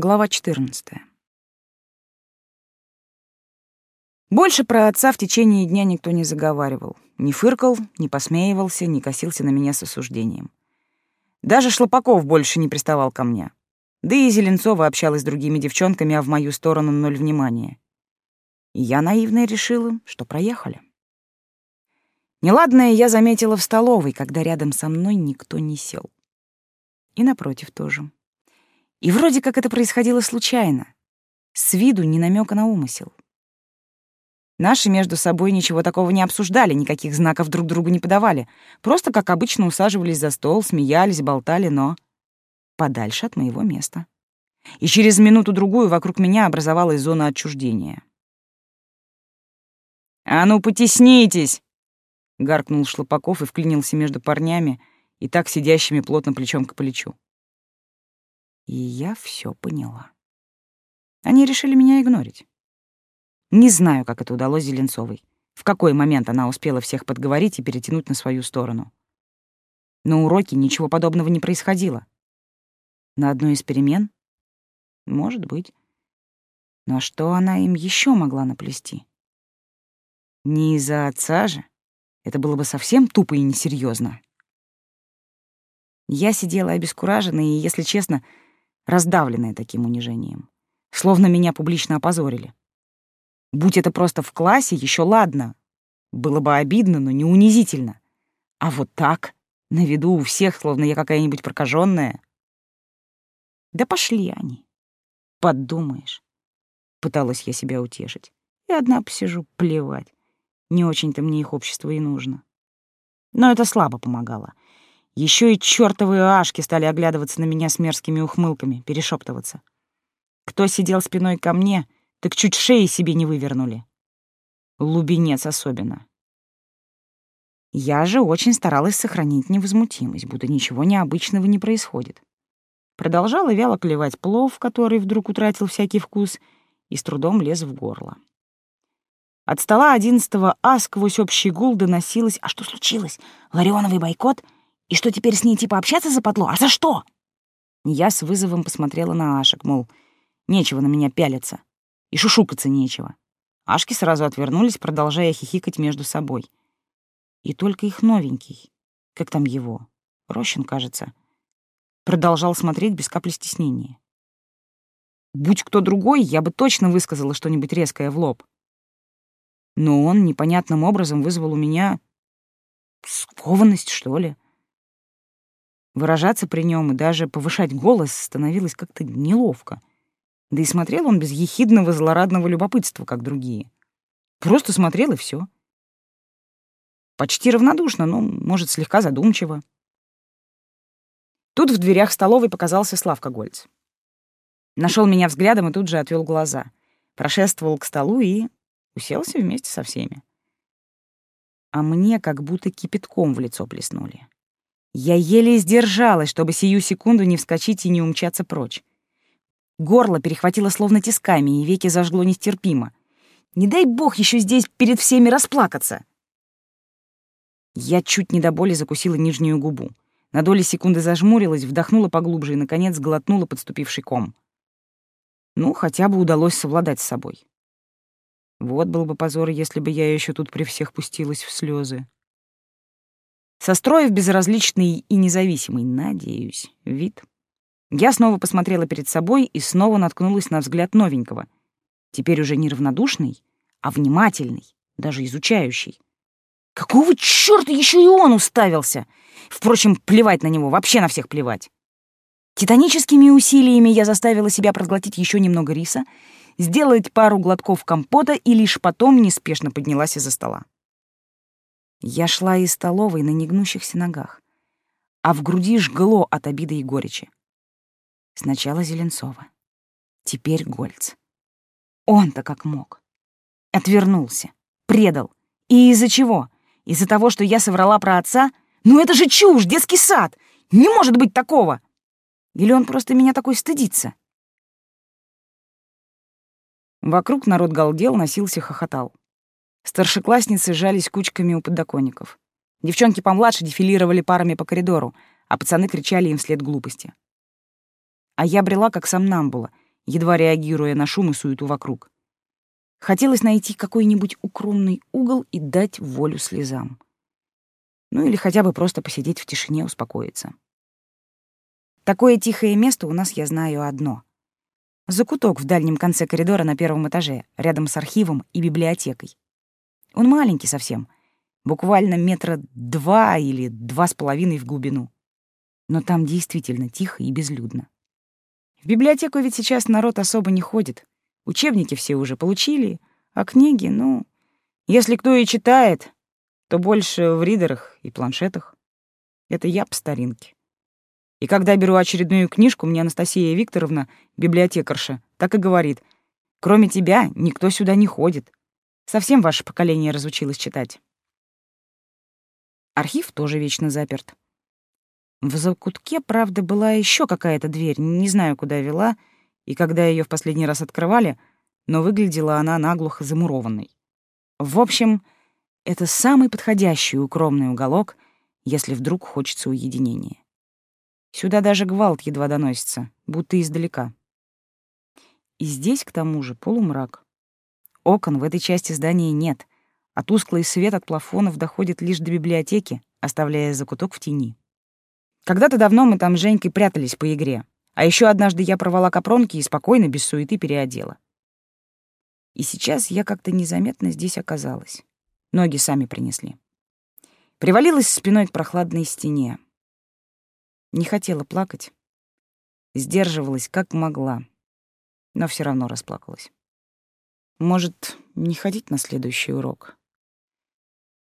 Глава 14. Больше про отца в течение дня никто не заговаривал. Не фыркал, не посмеивался, не косился на меня с осуждением. Даже Шлопаков больше не приставал ко мне. Да и Зеленцова общалась с другими девчонками, а в мою сторону ноль внимания. И я наивно решила, что проехали. Неладное я заметила в столовой, когда рядом со мной никто не сел. И напротив тоже. И вроде как это происходило случайно. С виду не намека на умысел. Наши между собой ничего такого не обсуждали, никаких знаков друг другу не подавали. Просто, как обычно, усаживались за стол, смеялись, болтали, но подальше от моего места. И через минуту-другую вокруг меня образовалась зона отчуждения. «А ну, потеснитесь!» — гаркнул Шлопаков и вклинился между парнями и так сидящими плотно плечом к плечу. И я все поняла. Они решили меня игнорить. Не знаю, как это удалось Зеленцовой. В какой момент она успела всех подговорить и перетянуть на свою сторону. На уроке ничего подобного не происходило. На одной из перемен? Может быть. Но что она им еще могла наплести? Не из-за отца же. Это было бы совсем тупо и несерьезно. Я сидела обескураженная и, если честно, раздавленная таким унижением. Словно меня публично опозорили. Будь это просто в классе, еще ладно. Было бы обидно, но не унизительно. А вот так, на виду у всех, словно я какая-нибудь прокаженная. Да пошли они. Подумаешь. Пыталась я себя утешить. И одна посижу, плевать. Не очень-то мне их общество и нужно. Но это слабо помогало. Еще и чертовые ашки стали оглядываться на меня с мерзкими ухмылками, перешептываться. Кто сидел спиной ко мне, так чуть шеи себе не вывернули. Лубенец особенно. Я же очень старалась сохранить невозмутимость, будто ничего необычного не происходит. Продолжала вяло клевать плов, который вдруг утратил всякий вкус, и с трудом лез в горло. От стола одиннадцатого А сквозь общий гул доносилось «А что случилось? Ларионовый бойкот?» И что теперь с ней типа общаться западло? А за что? Я с вызовом посмотрела на Ашек, мол, нечего на меня пялиться. И шушукаться нечего. Ашки сразу отвернулись, продолжая хихикать между собой. И только их новенький, как там его, Рощин, кажется, продолжал смотреть без капли стеснения. Будь кто другой, я бы точно высказала что-нибудь резкое в лоб. Но он непонятным образом вызвал у меня скованность, что ли. Выражаться при нем и даже повышать голос становилось как-то неловко. Да и смотрел он без ехидного злорадного любопытства, как другие. Просто смотрел и все. Почти равнодушно, но, может, слегка задумчиво. Тут в дверях столовой показался Славка Гольц. Нашел меня взглядом и тут же отвел глаза. Прошествовал к столу и уселся вместе со всеми. А мне как будто кипятком в лицо плеснули. Я еле сдержалась, чтобы сию секунду не вскочить и не умчаться прочь. Горло перехватило словно тисками, и веки зажгло нестерпимо. Не дай бог еще здесь перед всеми расплакаться. Я чуть не до боли закусила нижнюю губу. На доли секунды зажмурилась, вдохнула поглубже и, наконец, глотнула подступивший ком. Ну, хотя бы удалось совладать с собой. Вот был бы позор, если бы я еще тут при всех пустилась в слезы. Состроив безразличный и независимый, надеюсь, вид, я снова посмотрела перед собой и снова наткнулась на взгляд новенького. Теперь уже не равнодушный, а внимательный, даже изучающий. Какого чёрта еще и он уставился? Впрочем, плевать на него, вообще на всех плевать. Титаническими усилиями я заставила себя проглотить еще немного риса, сделать пару глотков компота и лишь потом неспешно поднялась из-за стола. Я шла из столовой на негнущихся ногах, а в груди жгло от обиды и горечи. Сначала Зеленцова, теперь Гольц. Он-то как мог. Отвернулся, предал. И из-за чего? Из-за того, что я соврала про отца? Ну это же чушь, детский сад! Не может быть такого! Или он просто меня такой стыдится? Вокруг народ галдел, носился, хохотал. Старшеклассницы жались кучками у подоконников. Девчонки помладше дефилировали парами по коридору, а пацаны кричали им вслед глупости. А я брела, как сам Намбула, едва реагируя на шум и суету вокруг. Хотелось найти какой-нибудь укромный угол и дать волю слезам. Ну или хотя бы просто посидеть в тишине, успокоиться. Такое тихое место у нас я знаю одно. Закуток в дальнем конце коридора на первом этаже, рядом с архивом и библиотекой. Он маленький совсем, буквально метра два или два с половиной в глубину. Но там действительно тихо и безлюдно. В библиотеку ведь сейчас народ особо не ходит. Учебники все уже получили, а книги, ну, если кто и читает, то больше в ридерах и планшетах. Это я по старинке. И когда беру очередную книжку, мне Анастасия Викторовна, библиотекарша, так и говорит, «Кроме тебя никто сюда не ходит. Совсем ваше поколение разучилось читать». Архив тоже вечно заперт. В закутке, правда, была еще какая-то дверь, не знаю, куда вела, и когда ее в последний раз открывали, но выглядела она наглухо замурованной. В общем, это самый подходящий укромный уголок, если вдруг хочется уединения. Сюда даже гвалт едва доносится, будто издалека. И здесь, к тому же, полумрак. Окон в этой части здания нет, а тусклый свет от плафонов доходит лишь до библиотеки, оставляя закуток в тени. Когда-то давно мы там с Женькой прятались по игре, а еще однажды я порвала капронки и спокойно, без суеты, переодела. И сейчас я как-то незаметно здесь оказалась. Ноги сами принесли. Привалилась спиной к прохладной стене. Не хотела плакать. Сдерживалась, как могла. Но все равно расплакалась. Может, не ходить на следующий урок?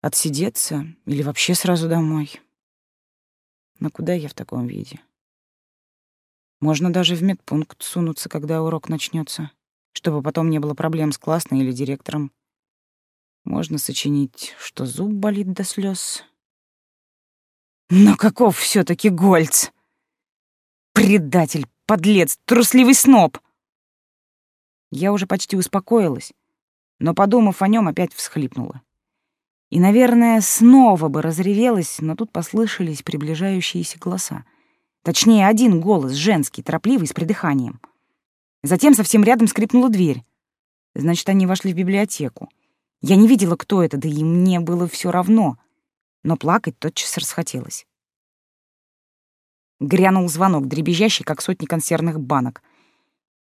Отсидеться или вообще сразу домой? Но куда я в таком виде? Можно даже в медпункт сунуться, когда урок начнется, чтобы потом не было проблем с классной или директором. Можно сочинить, что зуб болит до слез. Но каков все таки Гольц? Предатель, подлец, трусливый сноб! Я уже почти успокоилась, но, подумав о нем, опять всхлипнула. И, наверное, снова бы разревелась, но тут послышались приближающиеся голоса. Точнее, один голос, женский, торопливый, с придыханием. Затем совсем рядом скрипнула дверь. Значит, они вошли в библиотеку. Я не видела, кто это, да и мне было все равно но плакать тотчас расхотелось. Грянул звонок, дребезжащий, как сотни консервных банок.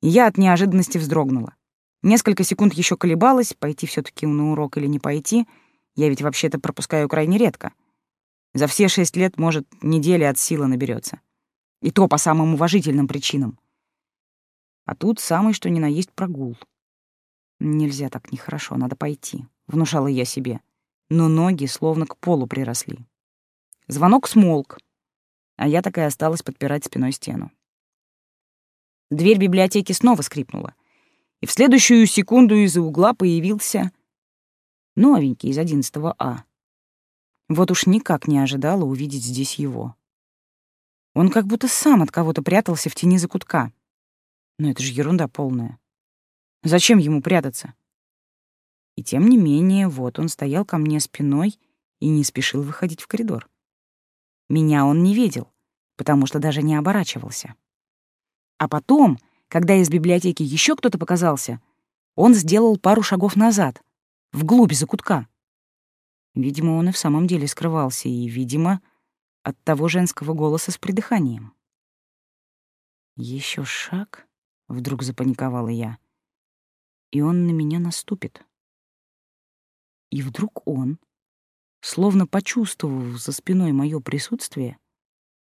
Я от неожиданности вздрогнула. Несколько секунд еще колебалась, пойти все таки на урок или не пойти. Я ведь вообще-то пропускаю крайне редко. За все шесть лет, может, неделя от силы наберется. И то по самым уважительным причинам. А тут самый что ни на есть прогул. Нельзя так нехорошо, надо пойти, внушала я себе но ноги словно к полу приросли. Звонок смолк, а я так и осталась подпирать спиной стену. Дверь библиотеки снова скрипнула, и в следующую секунду из-за угла появился новенький из 11 А. Вот уж никак не ожидала увидеть здесь его. Он как будто сам от кого-то прятался в тени закутка. Но это же ерунда полная. Зачем ему прятаться? И тем не менее, вот он стоял ко мне спиной и не спешил выходить в коридор. Меня он не видел, потому что даже не оборачивался. А потом, когда из библиотеки еще кто-то показался, он сделал пару шагов назад, вглубь закутка. Видимо, он и в самом деле скрывался, и, видимо, от того женского голоса с придыханием. Еще шаг, вдруг запаниковала я, и он на меня наступит. И вдруг он, словно почувствовав за спиной мое присутствие,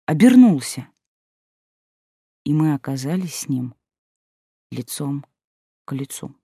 обернулся. И мы оказались с ним лицом к лицу.